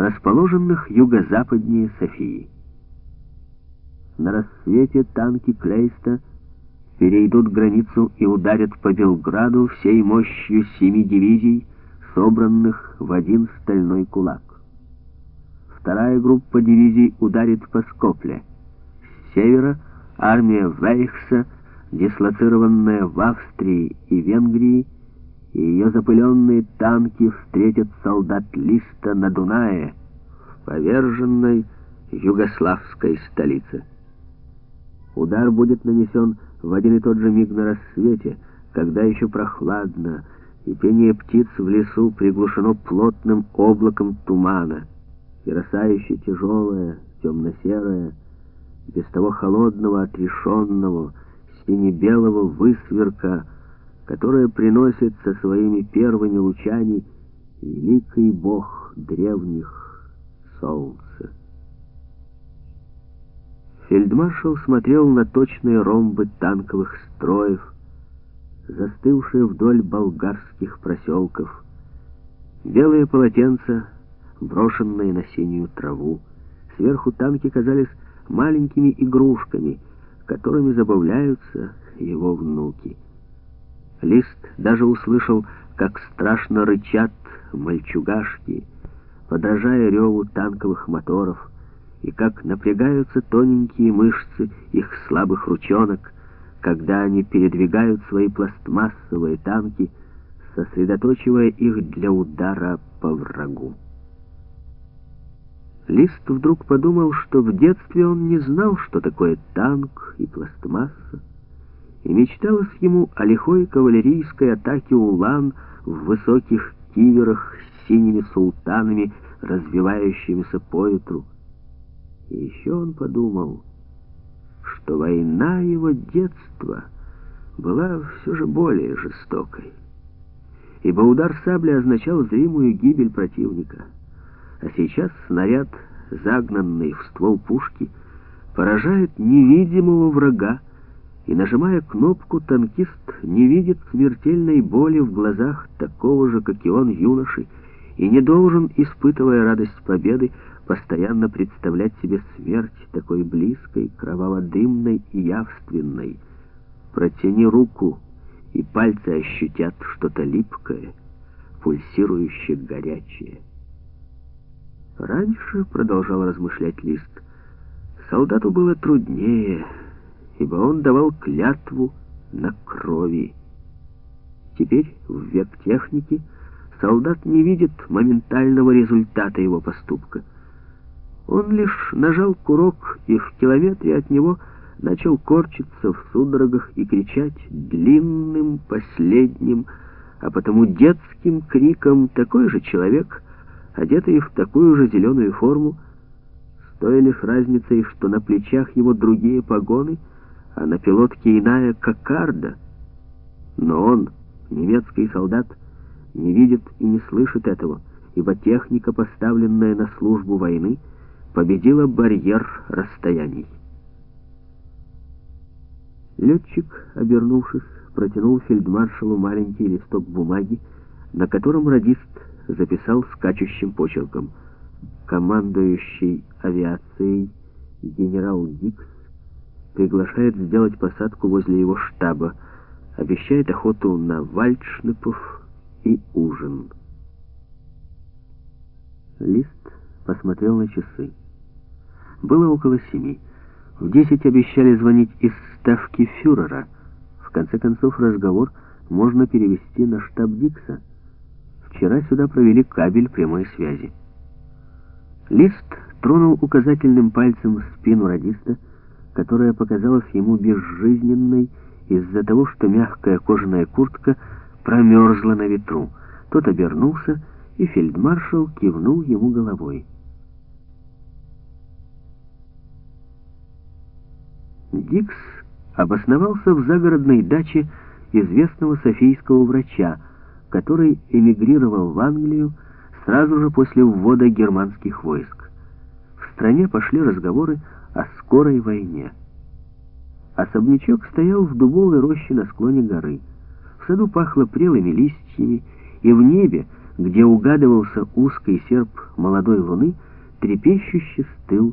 расположенных юго-западнее Софии. На рассвете танки Клейста перейдут границу и ударят по Белграду всей мощью семи дивизий, собранных в один стальной кулак. Вторая группа дивизий ударит по Скопле. С севера армия Вейхса, дислоцированная в Австрии и Венгрии, и ее запыленные танки встретят солдат Листа на Дунае, поверженной югославской столице. Удар будет нанесен в один и тот же миг на рассвете, когда еще прохладно, и пение птиц в лесу приглушено плотным облаком тумана, и роса еще тяжелая, темно-серая, без того холодного, отрешенного, сине-белого высверка, которое приносит со своими первыми лучами великий бог древних солнца. Фельдмаршал смотрел на точные ромбы танковых строев, застывшие вдоль болгарских проселков, белые полотенца, брошенные на синюю траву. Сверху танки казались маленькими игрушками, которыми забавляются его внуки. Лист даже услышал, как страшно рычат мальчугашки, подражая реву танковых моторов, и как напрягаются тоненькие мышцы их слабых ручонок, когда они передвигают свои пластмассовые танки, сосредоточивая их для удара по врагу. Лист вдруг подумал, что в детстве он не знал, что такое танк и пластмасса, и мечталось ему о лихой кавалерийской атаке улан в высоких киверах с синими султанами, развивающимися по ветру, и еще он подумал, что война его детства была все же более жестокой, ибо удар сабли означал зримую гибель противника, а сейчас снаряд, загнанный в ствол пушки, поражает невидимого врага, и, нажимая кнопку, танкист не видит смертельной боли в глазах такого же, как и он, юноши, и не должен, испытывая радость победы, постоянно представлять себе смерть такой близкой, кроваво-дымной и явственной. Протяни руку, и пальцы ощутят что-то липкое, пульсирующее горячее. Раньше, продолжал размышлять Лист, солдату было труднее, ибо он давал клятву на крови. Теперь, в век техники, солдат не видит моментального результата его поступка — он лишь нажал курок, и в километре от него начал корчиться в судорогах и кричать длинным, последним, а потому детским криком такой же человек, одетый в такую же зеленую форму, с той лишь разницей, что на плечах его другие погоны, а на пилотке иная кокарда. Но он, немецкий солдат, не видит и не слышит этого, ибо техника, поставленная на службу войны, — победила барьер расстояний. Летчик, обернувшись, протянул фельдмаршалу маленький листок бумаги, на котором радист записал скачущим почерком «Командующий авиацией генерал Дикс приглашает сделать посадку возле его штаба, обещает охоту на вальдшнепов и ужин». Лист посмотрел на часы. Было около семи. В десять обещали звонить из ставки фюрера. В конце концов, разговор можно перевести на штаб Дикса. Вчера сюда провели кабель прямой связи. Лист тронул указательным пальцем спину радиста, которая показалась ему безжизненной из-за того, что мягкая кожаная куртка промерзла на ветру. Тот обернулся, и фельдмаршал кивнул ему головой. Дикс обосновался в загородной даче известного софийского врача, который эмигрировал в Англию сразу же после ввода германских войск. В стране пошли разговоры о скорой войне. Особнячок стоял в дубовой роще на склоне горы. В саду пахло прелыми листьями, и в небе где угадывался узкий серп молодой луны, трепещуще стыл